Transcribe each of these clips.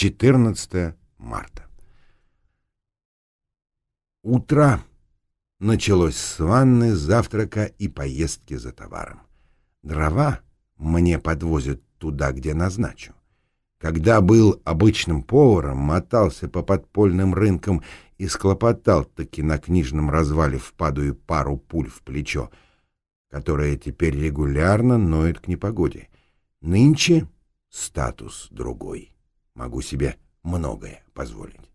14 марта. Утро началось с ванны, завтрака и поездки за товаром. Дрова мне подвозят туда, где назначу. Когда был обычным поваром, мотался по подпольным рынкам и склопотал-таки на книжном развале впадую пару пуль в плечо, которая теперь регулярно ноет к непогоде. Нынче статус другой. Могу себе многое позволить.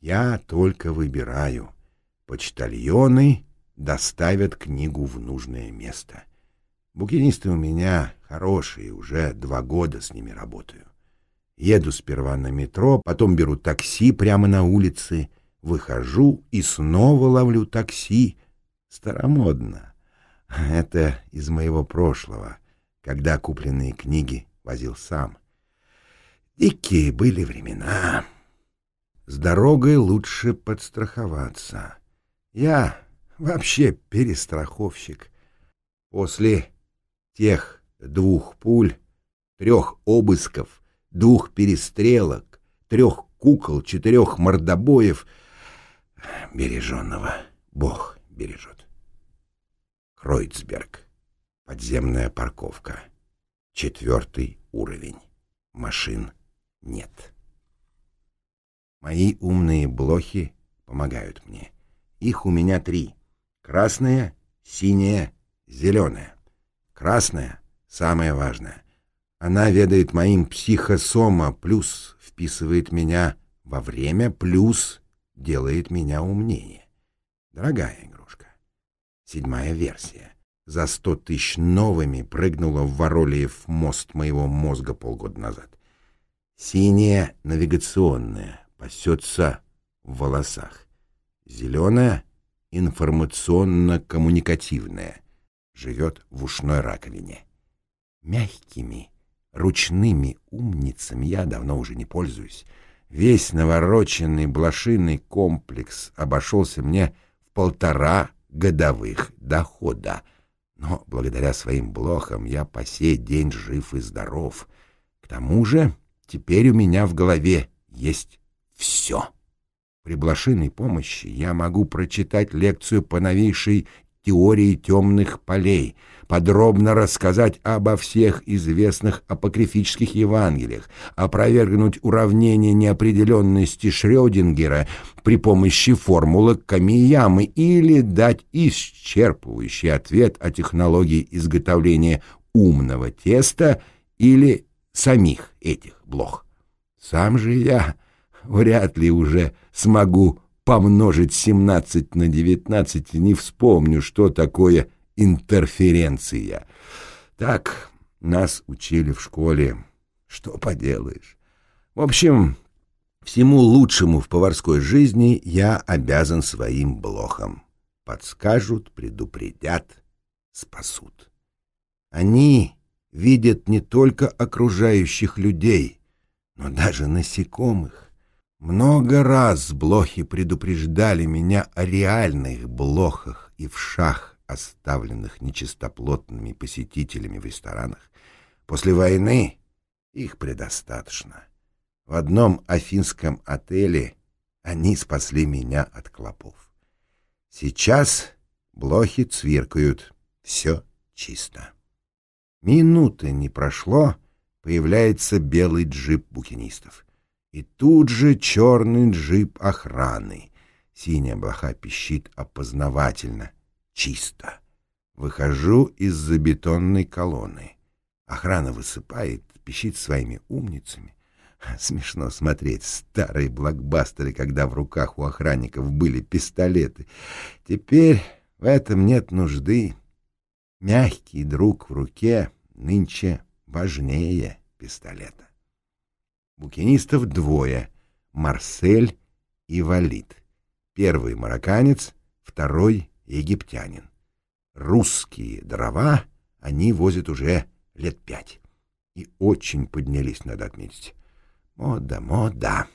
Я только выбираю. Почтальоны доставят книгу в нужное место. Букинисты у меня хорошие, уже два года с ними работаю. Еду сперва на метро, потом беру такси прямо на улице, выхожу и снова ловлю такси. Старомодно. Это из моего прошлого, когда купленные книги возил сам. Дикие были времена. С дорогой лучше подстраховаться. Я вообще перестраховщик. После тех двух пуль, трех обысков, двух перестрелок, трех кукол, четырех мордобоев береженного Бог бережет. Кройцберг. Подземная парковка. Четвертый уровень. Машин нет. Мои умные блохи помогают мне. Их у меня три. Красная, синяя, зеленая. Красная — самое важное. Она ведает моим психосома, плюс вписывает меня во время, плюс делает меня умнее. Дорогая игрушка. Седьмая версия. За сто тысяч новыми прыгнула в Воролиев мост моего мозга полгода назад. Синяя навигационная пасется в волосах. Зеленая информационно-коммуникативная живет в ушной раковине. Мягкими ручными умницами я давно уже не пользуюсь. Весь навороченный блошиный комплекс обошелся мне в полтора годовых дохода. Но благодаря своим блохам я по сей день жив и здоров. К тому же теперь у меня в голове есть все. При блошиной помощи я могу прочитать лекцию по новейшей теории темных полей, подробно рассказать обо всех известных апокрифических Евангелиях, опровергнуть уравнение неопределенности Шрёдингера при помощи формулы Камиямы или дать исчерпывающий ответ о технологии изготовления умного теста или самих этих блох. Сам же я вряд ли уже смогу помножить 17 на 19 и не вспомню, что такое интерференция. Так нас учили в школе. Что поделаешь. В общем, всему лучшему в поварской жизни я обязан своим блохам. Подскажут, предупредят, спасут. Они видят не только окружающих людей, но даже насекомых. Много раз блохи предупреждали меня о реальных блохах и вшах, оставленных нечистоплотными посетителями в ресторанах. После войны их предостаточно. В одном афинском отеле они спасли меня от клопов. Сейчас блохи цвиркают, все чисто. Минуты не прошло, появляется белый джип букинистов. И тут же черный джип охраны. Синяя блоха пищит опознавательно, чисто. Выхожу из-за бетонной колонны. Охрана высыпает, пищит своими умницами. Смешно смотреть старые блокбастеры, когда в руках у охранников были пистолеты. Теперь в этом нет нужды. Мягкий друг в руке нынче важнее пистолета. Букинистов двое — Марсель и Валид. Первый — марокканец, второй — египтянин. Русские дрова они возят уже лет пять. И очень поднялись, надо отметить. Мода, мода.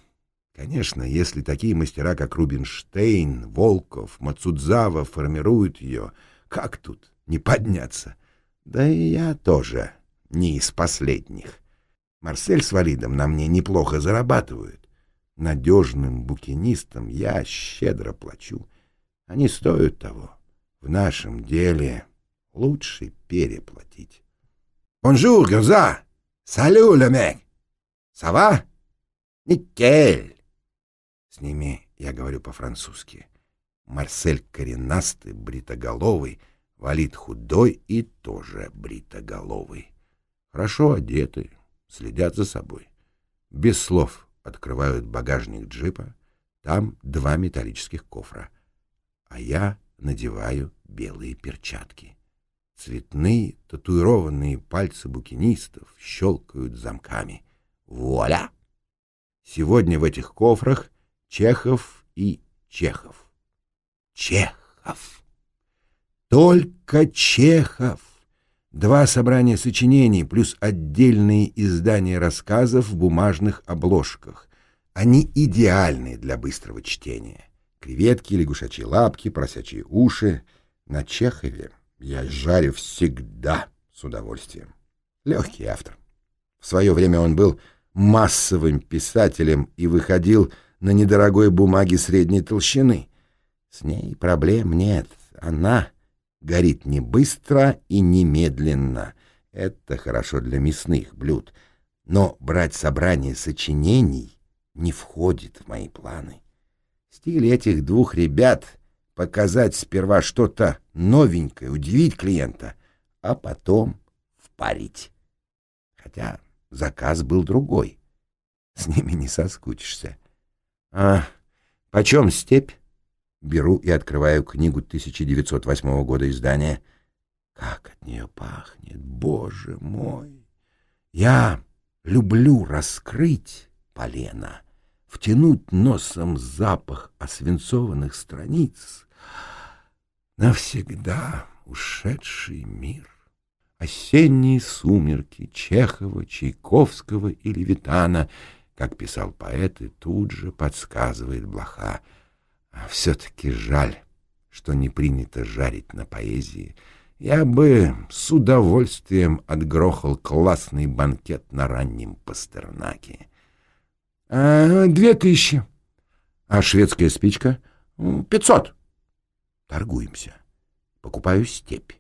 Конечно, если такие мастера, как Рубинштейн, Волков, Мацудзава формируют ее, как тут не подняться? Да и я тоже не из последних. Марсель с Валидом на мне неплохо зарабатывают. Надежным букинистам я щедро плачу. Они стоят того. В нашем деле лучше переплатить. «Bonjour, Герза! Salut, les mecs! Ça va? Nickel!» С ними я говорю по-французски. Марсель коренастый, бритоголовый, Валид худой и тоже бритоголовый. Хорошо одеты, следят за собой. Без слов открывают багажник джипа, там два металлических кофра, а я надеваю белые перчатки. Цветные татуированные пальцы букинистов щелкают замками. Вуаля! Сегодня в этих кофрах Чехов и Чехов. Чехов! Только Чехов! Два собрания сочинений плюс отдельные издания рассказов в бумажных обложках. Они идеальны для быстрого чтения. Креветки, лягушачьи лапки, просячие уши. На Чехове я жарю всегда с удовольствием. Легкий автор. В свое время он был массовым писателем и выходил на недорогой бумаге средней толщины. С ней проблем нет. Она горит не быстро и не медленно. Это хорошо для мясных блюд. Но брать собрание сочинений не входит в мои планы. Стиль этих двух ребят — показать сперва что-то новенькое, удивить клиента, а потом впарить. Хотя заказ был другой. С ними не соскучишься. А почем степь? Беру и открываю книгу 1908 года издания. Как от нее пахнет, боже мой! Я люблю раскрыть полено, втянуть носом запах освинцованных страниц. Навсегда ушедший мир. Осенние сумерки Чехова, Чайковского или Витана, как писал поэт, и тут же подсказывает Блоха — а все-таки жаль, что не принято жарить на поэзии. Я бы с удовольствием отгрохал классный банкет на раннем Пастернаке. А, две тысячи. А шведская спичка? Пятьсот. Торгуемся. Покупаю степь.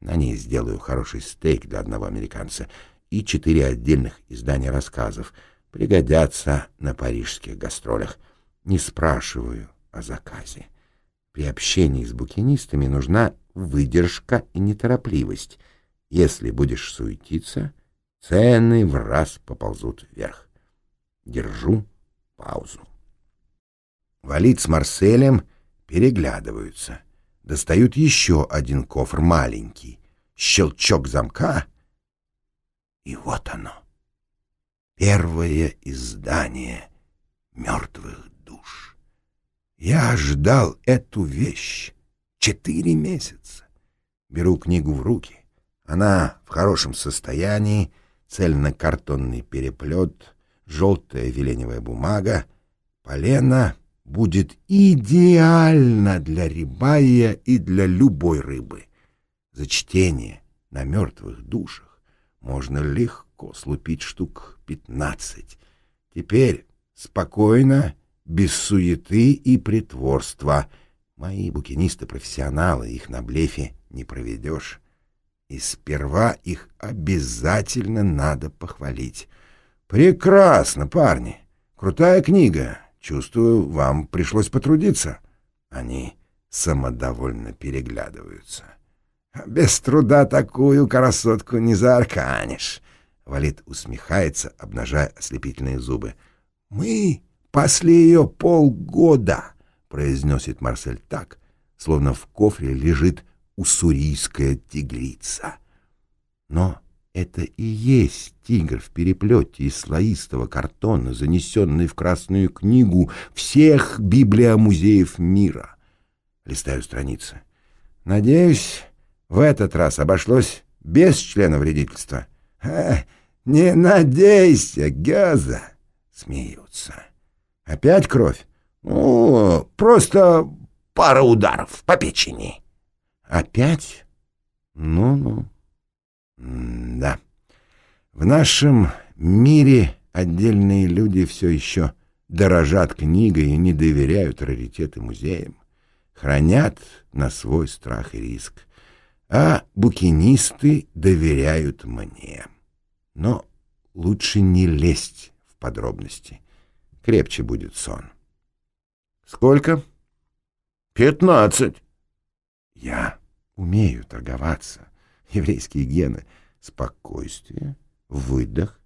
На ней сделаю хороший стейк для одного американца и четыре отдельных издания рассказов. Пригодятся на парижских гастролях. Не спрашиваю, о заказе. При общении с букинистами нужна выдержка и неторопливость. Если будешь суетиться, цены в раз поползут вверх. Держу паузу. Валит с Марселем переглядываются. Достают еще один кофр маленький. Щелчок замка. И вот оно. Первое издание мертвых. Я ждал эту вещь четыре месяца. Беру книгу в руки. Она в хорошем состоянии, цельнокартонный переплет, желтая веленевая бумага. Полено будет идеально для рибая и для любой рыбы. За чтение на мертвых душах можно легко слупить штук пятнадцать. Теперь спокойно без суеты и притворства. Мои букинисты-профессионалы, их на блефе не проведешь. И сперва их обязательно надо похвалить. Прекрасно, парни. Крутая книга. Чувствую, вам пришлось потрудиться. Они самодовольно переглядываются. Без труда такую красотку не заарканишь. Валид усмехается, обнажая ослепительные зубы. Мы Пасли ее полгода, — произносит Марсель так, словно в кофре лежит уссурийская тигрица. Но это и есть тигр в переплете из слоистого картона, занесенный в Красную книгу всех библиомузеев мира. Листаю страницы. Надеюсь, в этот раз обошлось без члена вредительства. — Не надейся, Гяза! — смеются. Опять кровь? Ну, просто пара ударов по печени. Опять? Ну-ну. Да. В нашем мире отдельные люди все еще дорожат книгой и не доверяют раритеты музеям, хранят на свой страх и риск, а букинисты доверяют мне. Но лучше не лезть в подробности. Крепче будет сон. Сколько? Пятнадцать. Я умею торговаться. Еврейские гены. Спокойствие, выдох,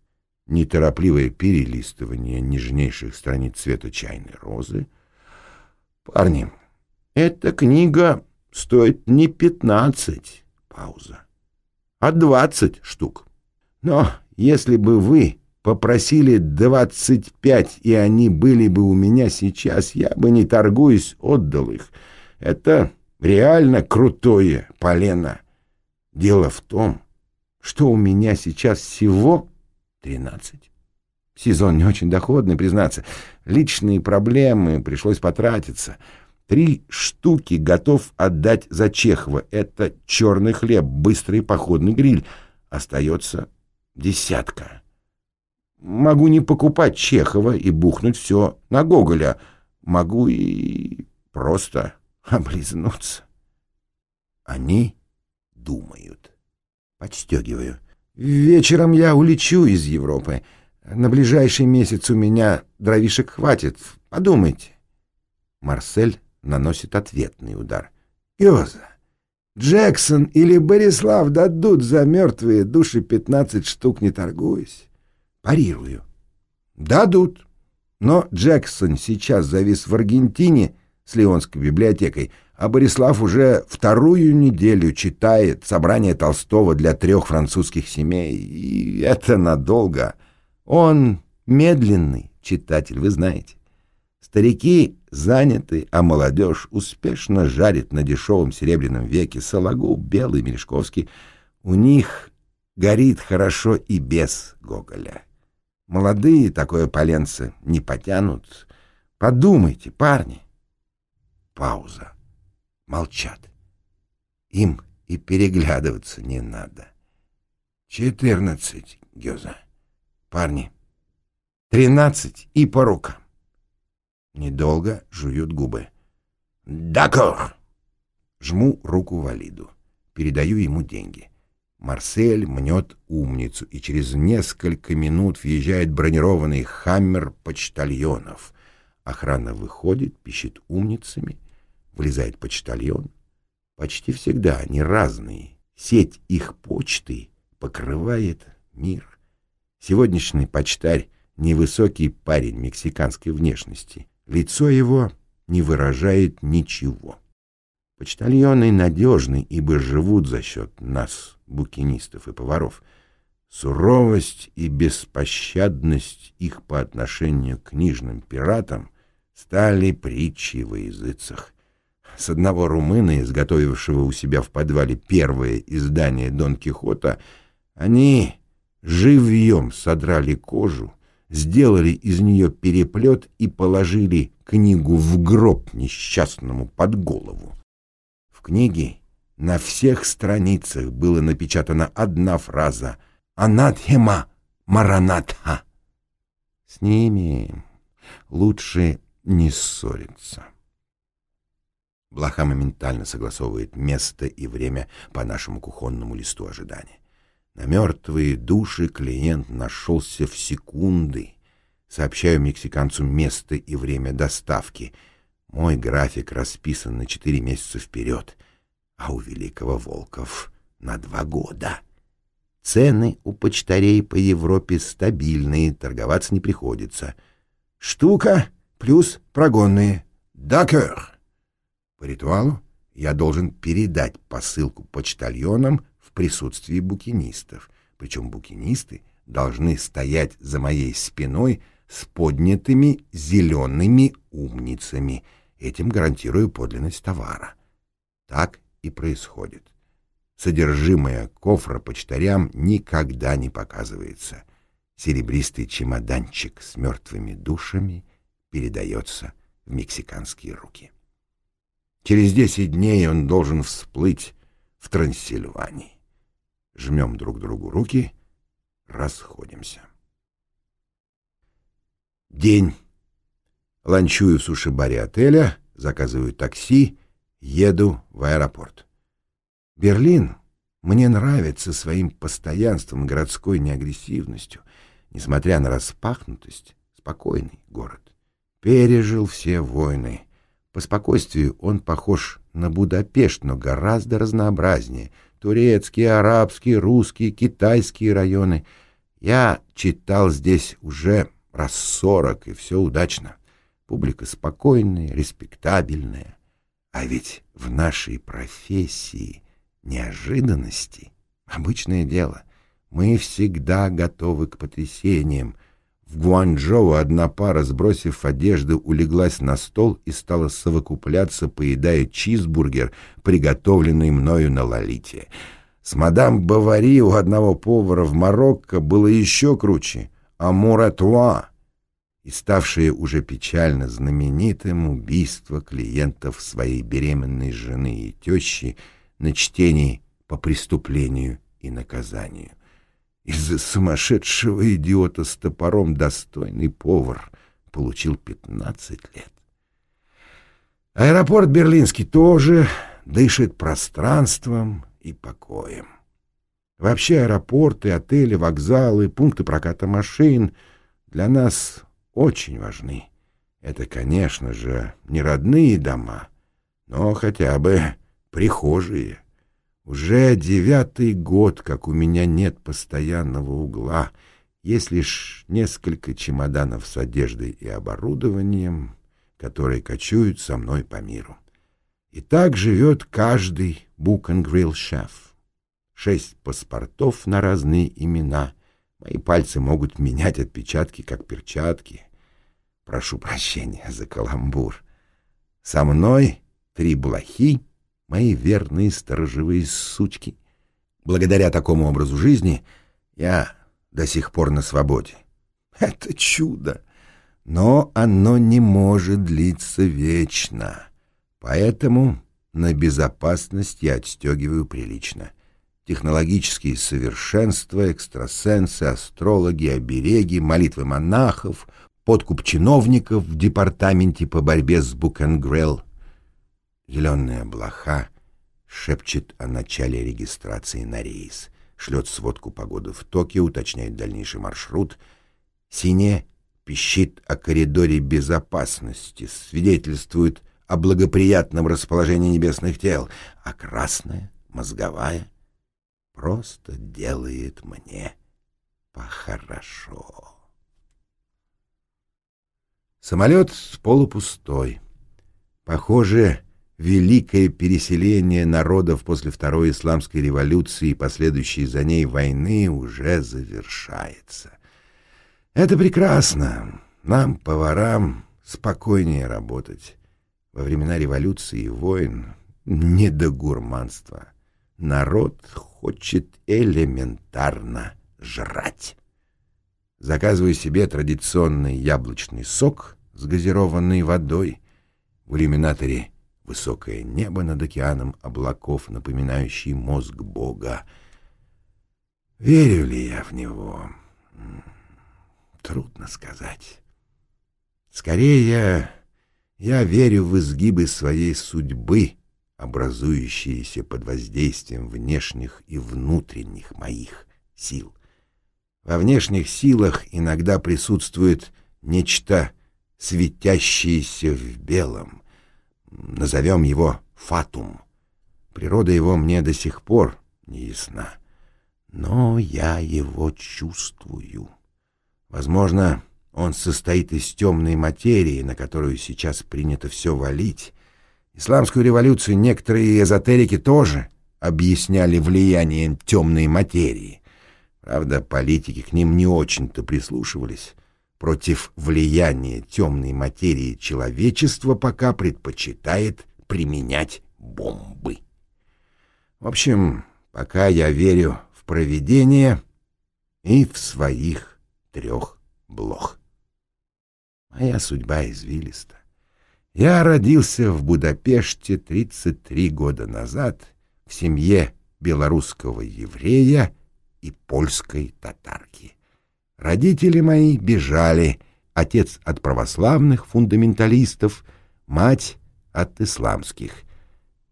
неторопливое перелистывание нежнейших страниц цвета чайной розы. Парни, эта книга стоит не пятнадцать, пауза, а двадцать штук. Но если бы вы попросили двадцать пять, и они были бы у меня сейчас, я бы, не торгуясь, отдал их. Это реально крутое полено. Дело в том, что у меня сейчас всего тринадцать. Сезон не очень доходный, признаться. Личные проблемы, пришлось потратиться. Три штуки готов отдать за Чехова. Это черный хлеб, быстрый походный гриль. Остается десятка. Могу не покупать Чехова и бухнуть все на Гоголя. Могу и просто облизнуться. Они думают. Подстегиваю. Вечером я улечу из Европы. На ближайший месяц у меня дровишек хватит. Подумайте. Марсель наносит ответный удар. Гёза, Джексон или Борислав дадут за мертвые души пятнадцать штук, не торгуясь. Парирую. Дадут. Но Джексон сейчас завис в Аргентине с Леонской библиотекой, а Борислав уже вторую неделю читает собрание Толстого для трех французских семей. И это надолго. Он медленный читатель, вы знаете. Старики заняты, а молодежь успешно жарит на дешевом серебряном веке Сологуб, Белый, Мережковский. У них горит хорошо и без Гоголя. Молодые такое поленце не потянут. Подумайте, парни. Пауза. Молчат. Им и переглядываться не надо. Четырнадцать, Гёза. Парни. Тринадцать и по рукам. Недолго жуют губы. «Дакор!» Жму руку валиду. Передаю ему деньги. Марсель мнет умницу, и через несколько минут въезжает бронированный хаммер почтальонов. Охрана выходит, пищит умницами, влезает почтальон. Почти всегда они разные. Сеть их почты покрывает мир. Сегодняшний почтарь — невысокий парень мексиканской внешности. Лицо его не выражает ничего. Почтальоны надежны, ибо живут за счет нас, букинистов и поваров. Суровость и беспощадность их по отношению к книжным пиратам стали притчей во языцах. С одного румына, изготовившего у себя в подвале первое издание Дон Кихота, они живьем содрали кожу, сделали из нее переплет и положили книгу в гроб несчастному под голову. В книге на всех страницах была напечатана одна фраза «Анатхема Маранатха». С ними лучше не ссориться. Блоха моментально согласовывает место и время по нашему кухонному листу ожидания. На мертвые души клиент нашелся в секунды. Сообщаю мексиканцу место и время доставки. Мой график расписан на четыре месяца вперед, а у Великого Волков на два года. Цены у почтарей по Европе стабильные, торговаться не приходится. Штука плюс прогонные. Дакер. По ритуалу я должен передать посылку почтальонам в присутствии букинистов. Причем букинисты должны стоять за моей спиной с поднятыми зелеными умницами. Этим гарантирую подлинность товара. Так и происходит. Содержимое кофра почтарям никогда не показывается. Серебристый чемоданчик с мертвыми душами передается в мексиканские руки. Через десять дней он должен всплыть в Трансильвании жмем друг другу руки, расходимся. День. Ланчую в суши-баре отеля, заказываю такси, еду в аэропорт. Берлин мне нравится своим постоянством городской неагрессивностью, несмотря на распахнутость, спокойный город. Пережил все войны. По спокойствию он похож на Будапешт, но гораздо разнообразнее. Турецкие, арабские, русские, китайские районы. Я читал здесь уже раз сорок, и все удачно. Публика спокойная, респектабельная. А ведь в нашей профессии неожиданности — обычное дело. Мы всегда готовы к потрясениям. В Гуанчжоу одна пара, сбросив одежду, улеглась на стол и стала совокупляться, поедая чизбургер, приготовленный мною на Лолите. С мадам Бавари у одного повара в Марокко было еще круче. А Муратуа и ставшее уже печально знаменитым убийство клиентов своей беременной жены и тещи на чтении по преступлению и наказанию. Из-за сумасшедшего идиота с топором достойный повар получил 15 лет. Аэропорт Берлинский тоже дышит пространством и покоем. Вообще аэропорты, отели, вокзалы, пункты проката машин для нас очень важны. Это, конечно же, не родные дома, но хотя бы прихожие. Уже девятый год, как у меня нет постоянного угла, есть лишь несколько чемоданов с одеждой и оборудованием, которые кочуют со мной по миру. И так живет каждый букангрилл-шеф. Шесть паспортов на разные имена — Мои пальцы могут менять отпечатки, как перчатки. Прошу прощения за каламбур. Со мной три блохи, мои верные сторожевые сучки. Благодаря такому образу жизни я до сих пор на свободе. Это чудо! Но оно не может длиться вечно. Поэтому на безопасность я отстегиваю прилично — технологические совершенства, экстрасенсы, астрологи, обереги, молитвы монахов, подкуп чиновников в департаменте по борьбе с Букенгрелл. Зеленая блоха шепчет о начале регистрации на рейс, шлет сводку погоды в Токио, уточняет дальнейший маршрут. Синяя пищит о коридоре безопасности, свидетельствует о благоприятном расположении небесных тел, а красная, мозговая, просто делает мне похорошо. Самолет полупустой. Похоже, великое переселение народов после Второй Исламской революции и последующей за ней войны уже завершается. Это прекрасно. Нам, поварам, спокойнее работать. Во времена революции и войн не до гурманства. Народ хочет элементарно жрать. Заказываю себе традиционный яблочный сок с газированной водой. В иллюминаторе высокое небо над океаном облаков, напоминающий мозг Бога. Верю ли я в него? Трудно сказать. Скорее, я, верю в изгибы своей судьбы — образующиеся под воздействием внешних и внутренних моих сил. Во внешних силах иногда присутствует нечто светящееся в белом. Назовем его фатум. Природа его мне до сих пор не ясна. Но я его чувствую. Возможно, он состоит из темной материи, на которую сейчас принято все валить, Исламскую революцию некоторые эзотерики тоже объясняли влиянием темной материи. Правда, политики к ним не очень-то прислушивались. Против влияния темной материи человечество пока предпочитает применять бомбы. В общем, пока я верю в провидение и в своих трех блох. Моя судьба извилиста. Я родился в Будапеште 33 года назад в семье белорусского еврея и польской татарки. Родители мои бежали отец от православных фундаменталистов, мать от исламских.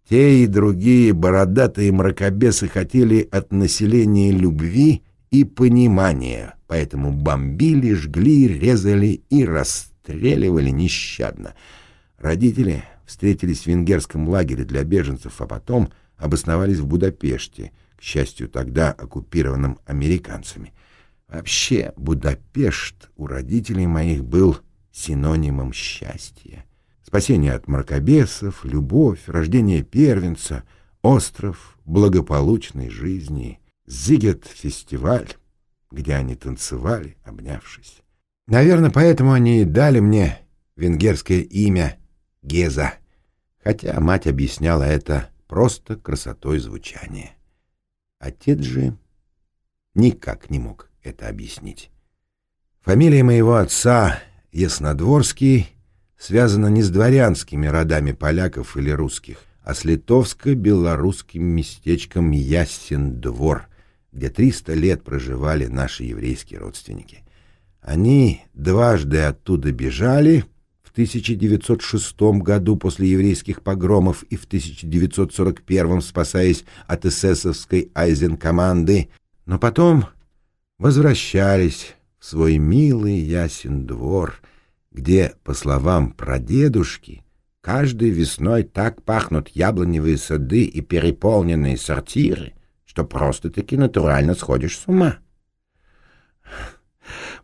Те и другие бородатые мракобесы хотели от населения любви и понимания, поэтому бомбили, жгли, резали и расстреливали нещадно. Родители встретились в венгерском лагере для беженцев, а потом обосновались в Будапеште, к счастью, тогда оккупированном американцами. Вообще, Будапешт у родителей моих был синонимом счастья. Спасение от мракобесов, любовь, рождение первенца, остров благополучной жизни, Зигет-фестиваль, где они танцевали, обнявшись. Наверное, поэтому они и дали мне венгерское имя Геза, хотя мать объясняла это просто красотой звучания. Отец же никак не мог это объяснить. Фамилия моего отца, Яснодворский, связана не с дворянскими родами поляков или русских, а с литовско-белорусским местечком Ясен-двор, где 300 лет проживали наши еврейские родственники. Они дважды оттуда бежали в 1906 году после еврейских погромов и в 1941 спасаясь от эсэсовской айзенкоманды, но потом возвращались в свой милый ясен двор, где, по словам прадедушки, каждой весной так пахнут яблоневые сады и переполненные сортиры, что просто-таки натурально сходишь с ума.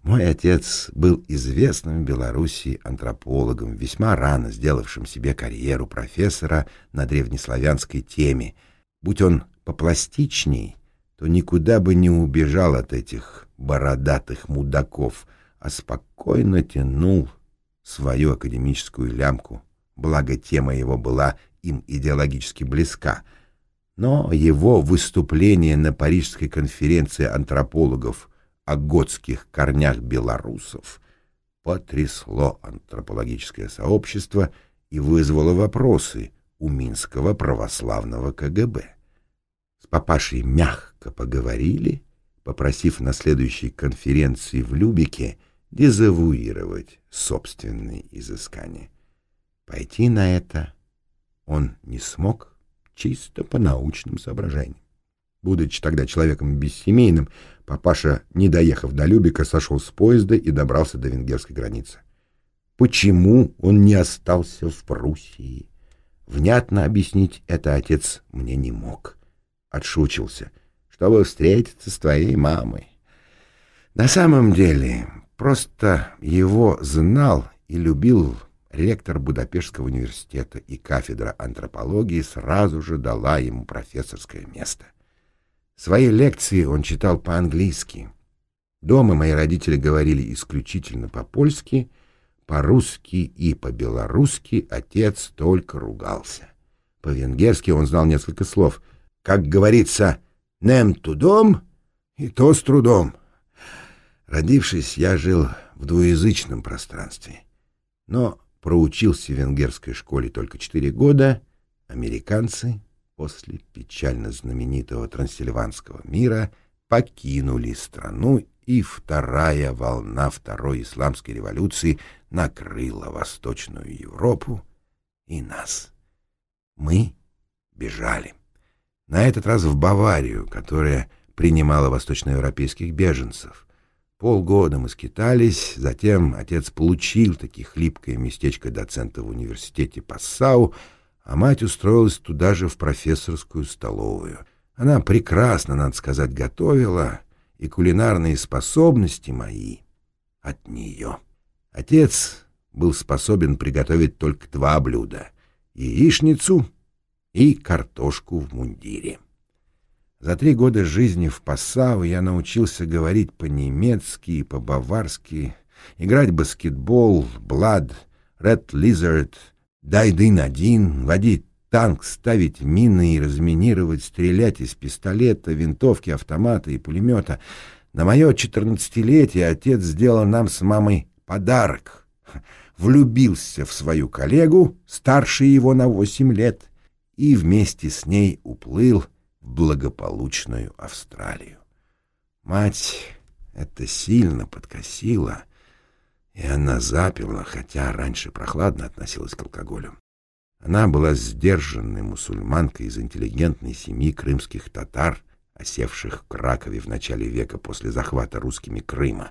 Мой отец был известным в Белоруссии антропологом, весьма рано сделавшим себе карьеру профессора на древнеславянской теме. Будь он попластичней, то никуда бы не убежал от этих бородатых мудаков, а спокойно тянул свою академическую лямку, благо тема его была им идеологически близка. Но его выступление на Парижской конференции антропологов о готских корнях белорусов потрясло антропологическое сообщество и вызвало вопросы у Минского православного КГБ. С папашей мягко поговорили, попросив на следующей конференции в Любике дезавуировать собственные изыскания. Пойти на это он не смог чисто по научным соображениям. Будучи тогда человеком бессемейным, папаша, не доехав до Любика, сошел с поезда и добрался до венгерской границы. Почему он не остался в Пруссии? Внятно объяснить это отец мне не мог отшучился, чтобы встретиться с твоей мамой. На самом деле, просто его знал и любил ректор Будапештского университета, и кафедра антропологии сразу же дала ему профессорское место. Свои лекции он читал по-английски. Дома мои родители говорили исключительно по-польски, по-русски и по-белорусски отец только ругался. По-венгерски он знал несколько слов — как говорится, «нем тудом» и «то с трудом». Родившись, я жил в двуязычном пространстве, но проучился в венгерской школе только четыре года. Американцы после печально знаменитого трансильванского мира покинули страну, и вторая волна Второй исламской революции накрыла Восточную Европу и нас. Мы бежали. На этот раз в Баварию, которая принимала восточноевропейских беженцев. Полгода мы скитались, затем отец получил таки хлипкое местечко доцента в университете Пассау, а мать устроилась туда же в профессорскую столовую. Она прекрасно, надо сказать, готовила, и кулинарные способности мои от нее. Отец был способен приготовить только два блюда — яичницу и картошку в мундире. За три года жизни в Пассау я научился говорить по-немецки и по-баварски, играть баскетбол, блад, Red Lizard, Дайдын-1, водить танк, ставить мины и разминировать, стрелять из пистолета, винтовки, автомата и пулемета. На мое четырнадцатилетие отец сделал нам с мамой подарок. Влюбился в свою коллегу, старше его на восемь лет — и вместе с ней уплыл в благополучную Австралию. Мать это сильно подкосила, И она запила, хотя раньше прохладно относилась к алкоголю. Она была сдержанной мусульманкой из интеллигентной семьи крымских татар, осевших в Кракове в начале века после захвата русскими Крыма.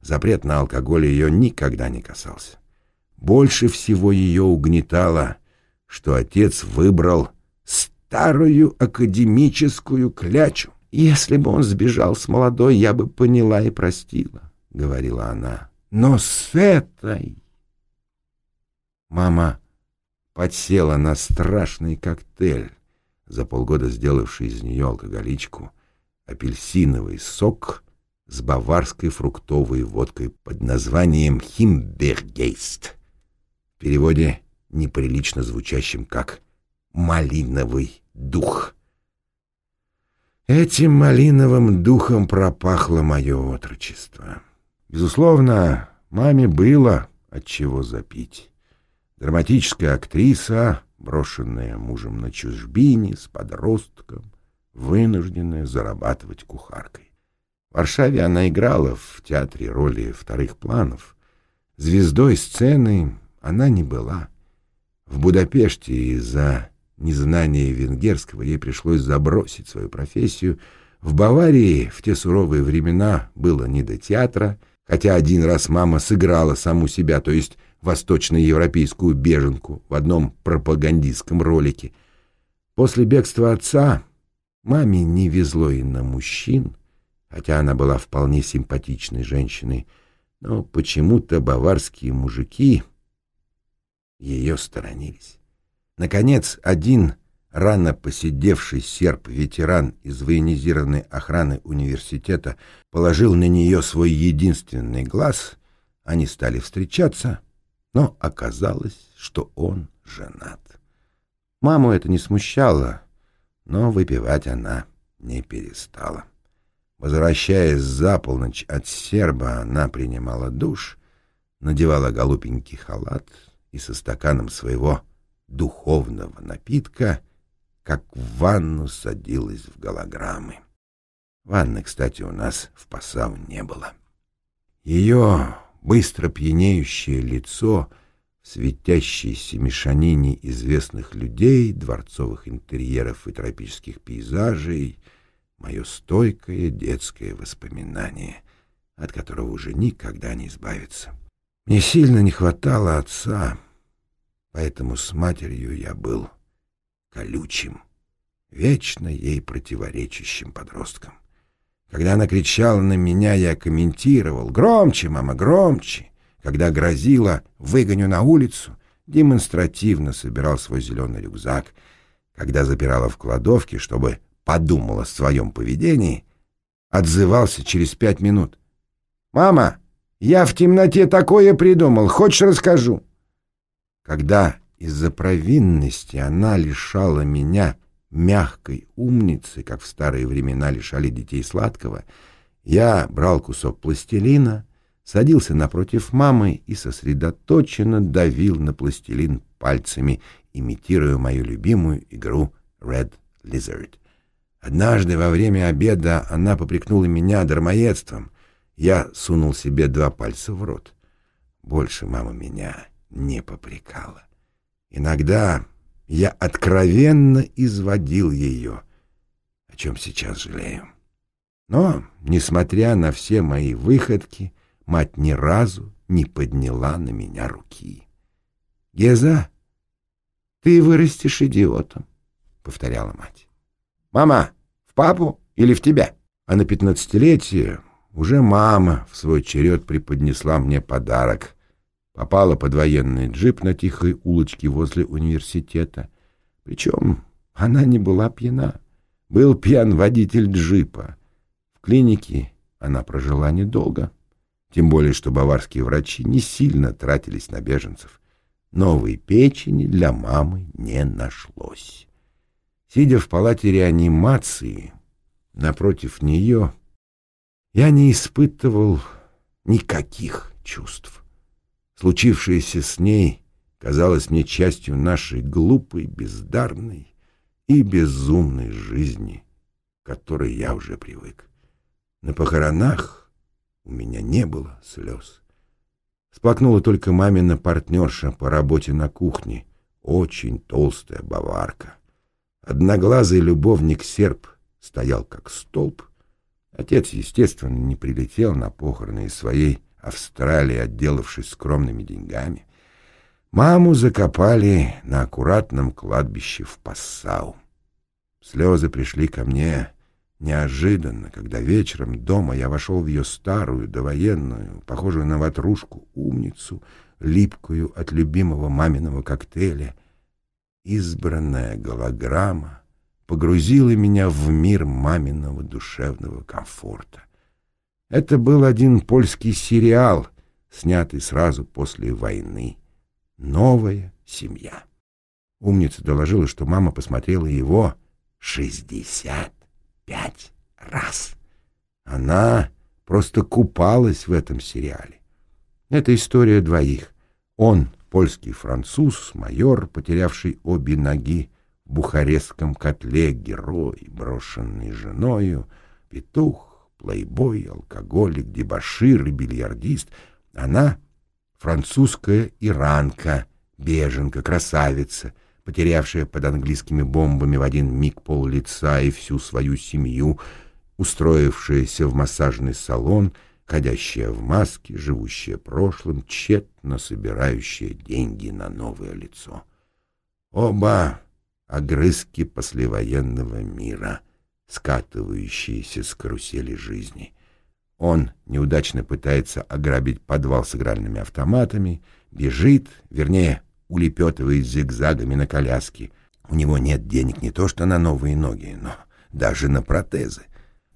Запрет на алкоголь ее никогда не касался. Больше всего ее угнетало, что отец выбрал старую академическую клячу. «Если бы он сбежал с молодой, я бы поняла и простила», — говорила она. «Но с этой...» Мама подсела на страшный коктейль, за полгода сделавший из нее алкоголичку, апельсиновый сок с баварской фруктовой водкой под названием «Химбергейст». В переводе неприлично звучащим как «малиновый дух». Этим малиновым духом пропахло мое отрочество. Безусловно, маме было от чего запить. Драматическая актриса, брошенная мужем на чужбине с подростком, вынужденная зарабатывать кухаркой. В Варшаве она играла в театре роли вторых планов. Звездой сцены она не была. В Будапеште из-за незнания венгерского ей пришлось забросить свою профессию. В Баварии в те суровые времена было не до театра, хотя один раз мама сыграла саму себя, то есть восточноевропейскую беженку в одном пропагандистском ролике. После бегства отца маме не везло и на мужчин, хотя она была вполне симпатичной женщиной, но почему-то баварские мужики ее сторонились. Наконец, один рано посидевший серб-ветеран из военизированной охраны университета положил на нее свой единственный глаз, они стали встречаться — но оказалось, что он женат. Маму это не смущало, но выпивать она не перестала. Возвращаясь за полночь от серба, она принимала душ, надевала голубенький халат и со стаканом своего духовного напитка, как в ванну садилась в голограммы. Ванны, кстати, у нас в Пасау не было. Ее быстро пьянеющее лицо в светящейся мешанине известных людей, дворцовых интерьеров и тропических пейзажей, мое стойкое детское воспоминание, от которого уже никогда не избавиться. Мне сильно не хватало отца, поэтому с матерью я был колючим, вечно ей противоречащим подростком. Когда она кричала на меня, я комментировал «Громче, мама, громче!» Когда грозила «Выгоню на улицу», демонстративно собирал свой зеленый рюкзак. Когда запирала в кладовке, чтобы подумала о своем поведении, отзывался через пять минут. «Мама, я в темноте такое придумал, хочешь расскажу?» Когда из-за провинности она лишала меня мягкой умницы, как в старые времена лишали детей сладкого, я брал кусок пластилина, садился напротив мамы и сосредоточенно давил на пластилин пальцами, имитируя мою любимую игру Red Lizard. Однажды во время обеда она попрекнула меня дармоедством. Я сунул себе два пальца в рот. Больше мама меня не попрекала. Иногда я откровенно изводил ее, о чем сейчас жалею. Но, несмотря на все мои выходки, мать ни разу не подняла на меня руки. — Геза, ты вырастешь идиотом, — повторяла мать. — Мама, в папу или в тебя? А на пятнадцатилетие уже мама в свой черед преподнесла мне подарок — попала под военный джип на тихой улочке возле университета. Причем она не была пьяна. Был пьян водитель джипа. В клинике она прожила недолго. Тем более, что баварские врачи не сильно тратились на беженцев. Новой печени для мамы не нашлось. Сидя в палате реанимации, напротив нее, я не испытывал никаких чувств. Случившееся с ней казалось мне частью нашей глупой, бездарной и безумной жизни, к которой я уже привык. На похоронах у меня не было слез. Сплакнула только мамина партнерша по работе на кухне, очень толстая баварка. Одноглазый любовник-серб стоял как столб. Отец, естественно, не прилетел на похороны из своей Австралии, отделавшись скромными деньгами. Маму закопали на аккуратном кладбище в Пассау. Слезы пришли ко мне неожиданно, когда вечером дома я вошел в ее старую, довоенную, похожую на ватрушку, умницу, липкую от любимого маминого коктейля. Избранная голограмма погрузила меня в мир маминого душевного комфорта. Это был один польский сериал, снятый сразу после войны. «Новая семья». Умница доложила, что мама посмотрела его шестьдесят пять раз. Она просто купалась в этом сериале. Это история двоих. Он, польский француз, майор, потерявший обе ноги в бухарестском котле, герой, брошенный женою, петух, плейбой, алкоголик, дебошир и бильярдист. Она — французская иранка, беженка, красавица — потерявшая под английскими бомбами в один миг пол лица и всю свою семью, устроившаяся в массажный салон, ходящая в маске, живущая прошлым, тщетно собирающая деньги на новое лицо. Оба огрызки послевоенного мира, скатывающиеся с карусели жизни. Он неудачно пытается ограбить подвал с игральными автоматами, бежит, вернее, улепетывает зигзагами на коляске. У него нет денег не то что на новые ноги, но даже на протезы.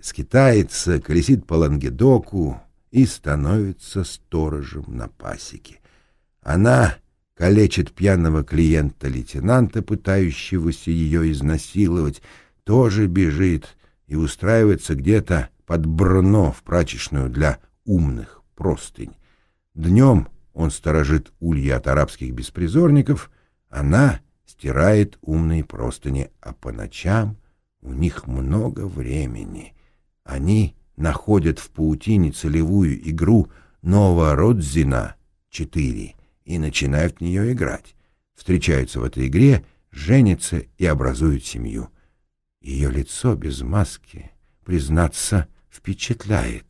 Скитается, колесит по Лангедоку и становится сторожем на пасеке. Она калечит пьяного клиента-лейтенанта, пытающегося ее изнасиловать, тоже бежит и устраивается где-то под Брно в прачечную для умных простынь. Днем он сторожит улья от арабских беспризорников, она стирает умные простыни, а по ночам у них много времени. Они находят в паутине целевую игру Новородзина 4 и начинают в нее играть. Встречаются в этой игре, женятся и образуют семью. Ее лицо без маски, признаться, впечатляет.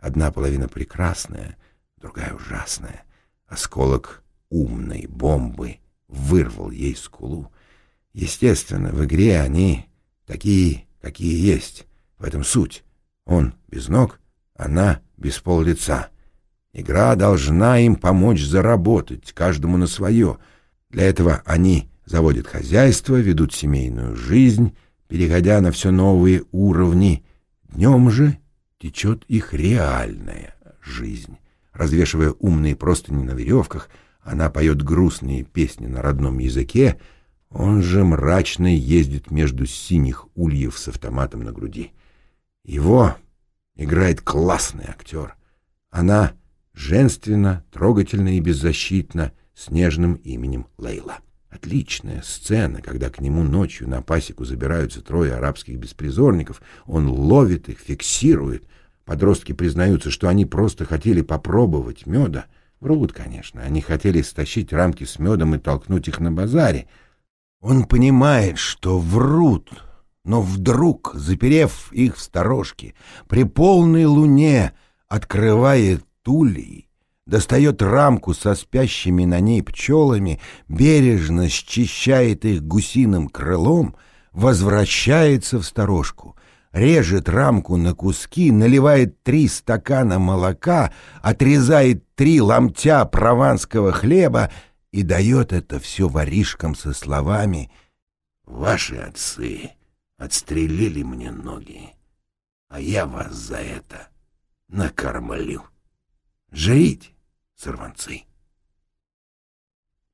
Одна половина прекрасная, другая ужасная. Осколок умной бомбы вырвал ей скулу. Естественно, в игре они такие, какие есть. В этом суть. Он без ног, она без пол лица. Игра должна им помочь заработать, каждому на свое. Для этого они заводят хозяйство, ведут семейную жизнь, переходя на все новые уровни. Днем же течет их реальная жизнь. Развешивая умные простыни на веревках, она поет грустные песни на родном языке, он же мрачно ездит между синих ульев с автоматом на груди. Его играет классный актер. Она женственно, трогательно и беззащитна, с нежным именем Лейла. Отличная сцена, когда к нему ночью на пасеку забираются трое арабских беспризорников, он ловит их, фиксирует — Подростки признаются, что они просто хотели попробовать меда. Врут, конечно. Они хотели стащить рамки с медом и толкнуть их на базаре. Он понимает, что врут, но вдруг, заперев их в сторожке, при полной луне открывает тулей, достает рамку со спящими на ней пчелами, бережно счищает их гусиным крылом, возвращается в сторожку — режет рамку на куски, наливает три стакана молока, отрезает три ломтя прованского хлеба и дает это все воришкам со словами «Ваши отцы отстрелили мне ноги, а я вас за это накормлю. Жрите, сорванцы!»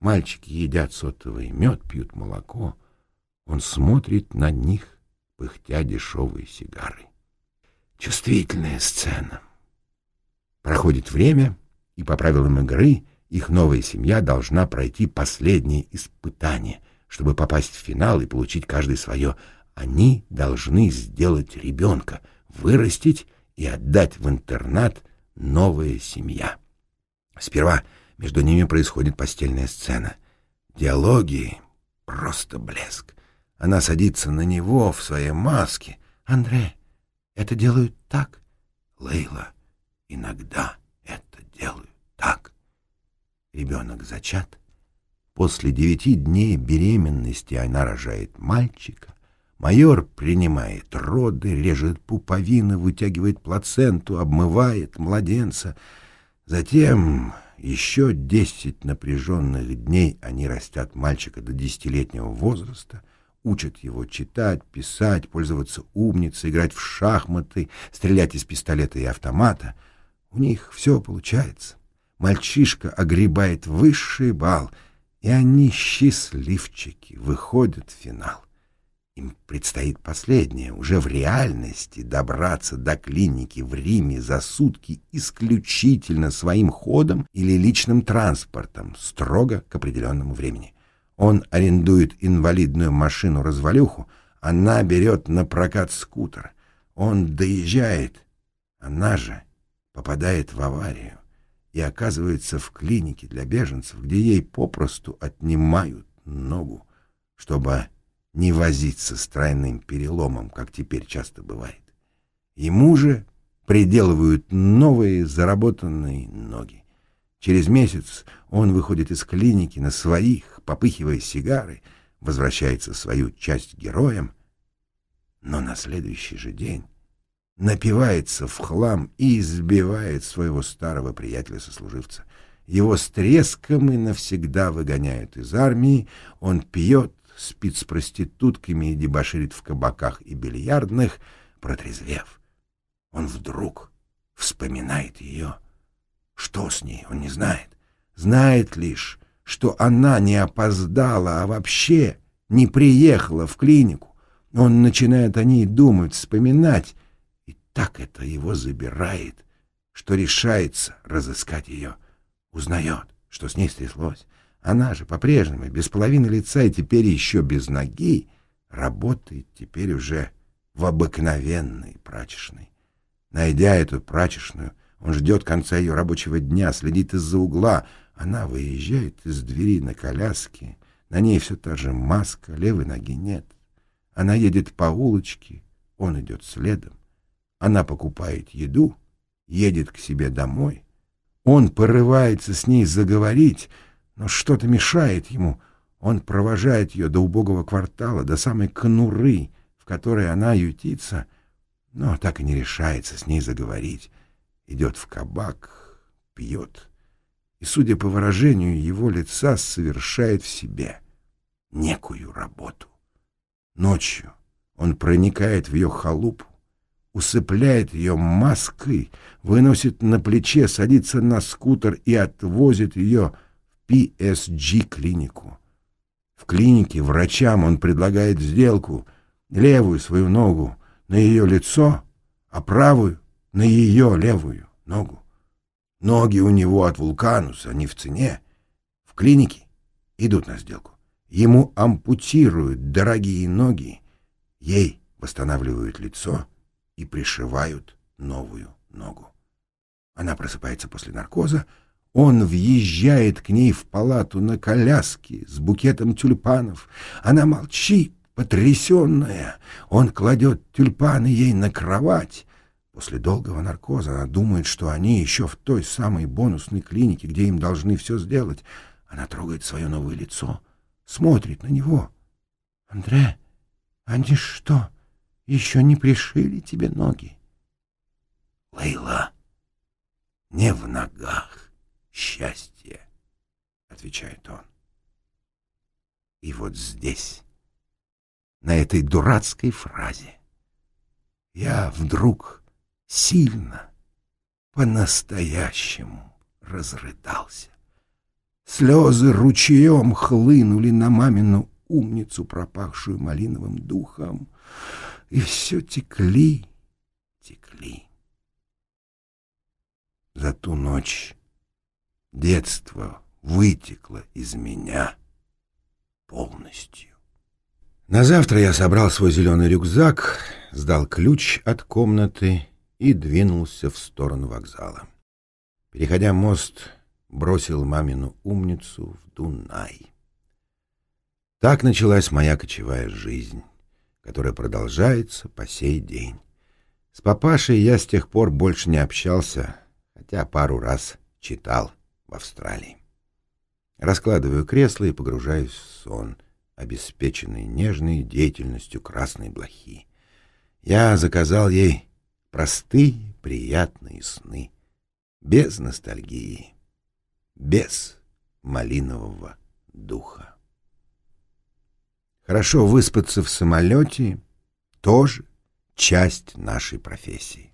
Мальчики едят сотовый мед, пьют молоко. Он смотрит на них пыхтя дешевые сигары. Чувствительная сцена. Проходит время, и по правилам игры их новая семья должна пройти последнее испытание, чтобы попасть в финал и получить каждый свое. Они должны сделать ребенка, вырастить и отдать в интернат новая семья. Сперва Между ними происходит постельная сцена. Диалоги — просто блеск. Она садится на него в своей маске. «Андре, это делают так?» «Лейла, иногда это делают так». Ребенок зачат. После девяти дней беременности она рожает мальчика. Майор принимает роды, режет пуповину, вытягивает плаценту, обмывает младенца. Затем еще десять напряженных дней они растят мальчика до десятилетнего возраста, учат его читать, писать, пользоваться умницей, играть в шахматы, стрелять из пистолета и автомата. У них все получается. Мальчишка огребает высший балл, и они счастливчики, выходят в финал. Им предстоит последнее, уже в реальности добраться до клиники в Риме за сутки исключительно своим ходом или личным транспортом, строго к определенному времени. Он арендует инвалидную машину-развалюху, она берет на прокат скутер. Он доезжает, она же попадает в аварию и оказывается в клинике для беженцев, где ей попросту отнимают ногу, чтобы не возиться с тройным переломом, как теперь часто бывает. Ему же приделывают новые заработанные ноги. Через месяц он выходит из клиники на своих, попыхивая сигары, возвращается свою часть героем, но на следующий же день напивается в хлам и избивает своего старого приятеля-сослуживца. Его с треском и навсегда выгоняют из армии, он пьет, спит с проститутками и дебоширит в кабаках и бильярдных, протрезвев. Он вдруг вспоминает ее. Что с ней, он не знает. Знает лишь, что она не опоздала, а вообще не приехала в клинику. Он начинает о ней думать, вспоминать, и так это его забирает, что решается разыскать ее. Узнает, что с ней стряслось. Она же по-прежнему без половины лица и теперь еще без ноги работает теперь уже в обыкновенной прачечной. Найдя эту прачечную, он ждет конца ее рабочего дня, следит из-за угла. Она выезжает из двери на коляске. На ней все та же маска, левой ноги нет. Она едет по улочке, он идет следом. Она покупает еду, едет к себе домой. Он порывается с ней заговорить, но что-то мешает ему. Он провожает ее до убогого квартала, до самой конуры, в которой она ютится, но так и не решается с ней заговорить. Идет в кабак, пьет, и, судя по выражению его лица, совершает в себе некую работу. Ночью он проникает в ее халупу, усыпляет ее маской, выносит на плече, садится на скутер и отвозит ее PSG-клинику. В клинике врачам он предлагает сделку, левую свою ногу на ее лицо, а правую на ее левую ногу. Ноги у него от вулкануса, они в цене. В клинике идут на сделку. Ему ампутируют дорогие ноги, ей восстанавливают лицо и пришивают новую ногу. Она просыпается после наркоза, он въезжает к ней в палату на коляске с букетом тюльпанов. Она молчит, потрясенная. Он кладет тюльпаны ей на кровать. После долгого наркоза она думает, что они еще в той самой бонусной клинике, где им должны все сделать. Она трогает свое новое лицо, смотрит на него. — Андре, они что, еще не пришили тебе ноги? — Лейла, не в ногах счастье, — отвечает он. И вот здесь, на этой дурацкой фразе, я вдруг сильно, по-настоящему разрыдался. Слезы ручьем хлынули на мамину умницу, пропахшую малиновым духом, и все текли, текли. За ту ночь Детство вытекло из меня полностью. На завтра я собрал свой зеленый рюкзак, сдал ключ от комнаты и двинулся в сторону вокзала. Переходя мост, бросил мамину умницу в Дунай. Так началась моя кочевая жизнь, которая продолжается по сей день. С папашей я с тех пор больше не общался, хотя пару раз читал в Австралии. Раскладываю кресло и погружаюсь в сон, обеспеченный нежной деятельностью красной блохи. Я заказал ей простые, приятные сны, без ностальгии, без малинового духа. Хорошо выспаться в самолете — тоже часть нашей профессии.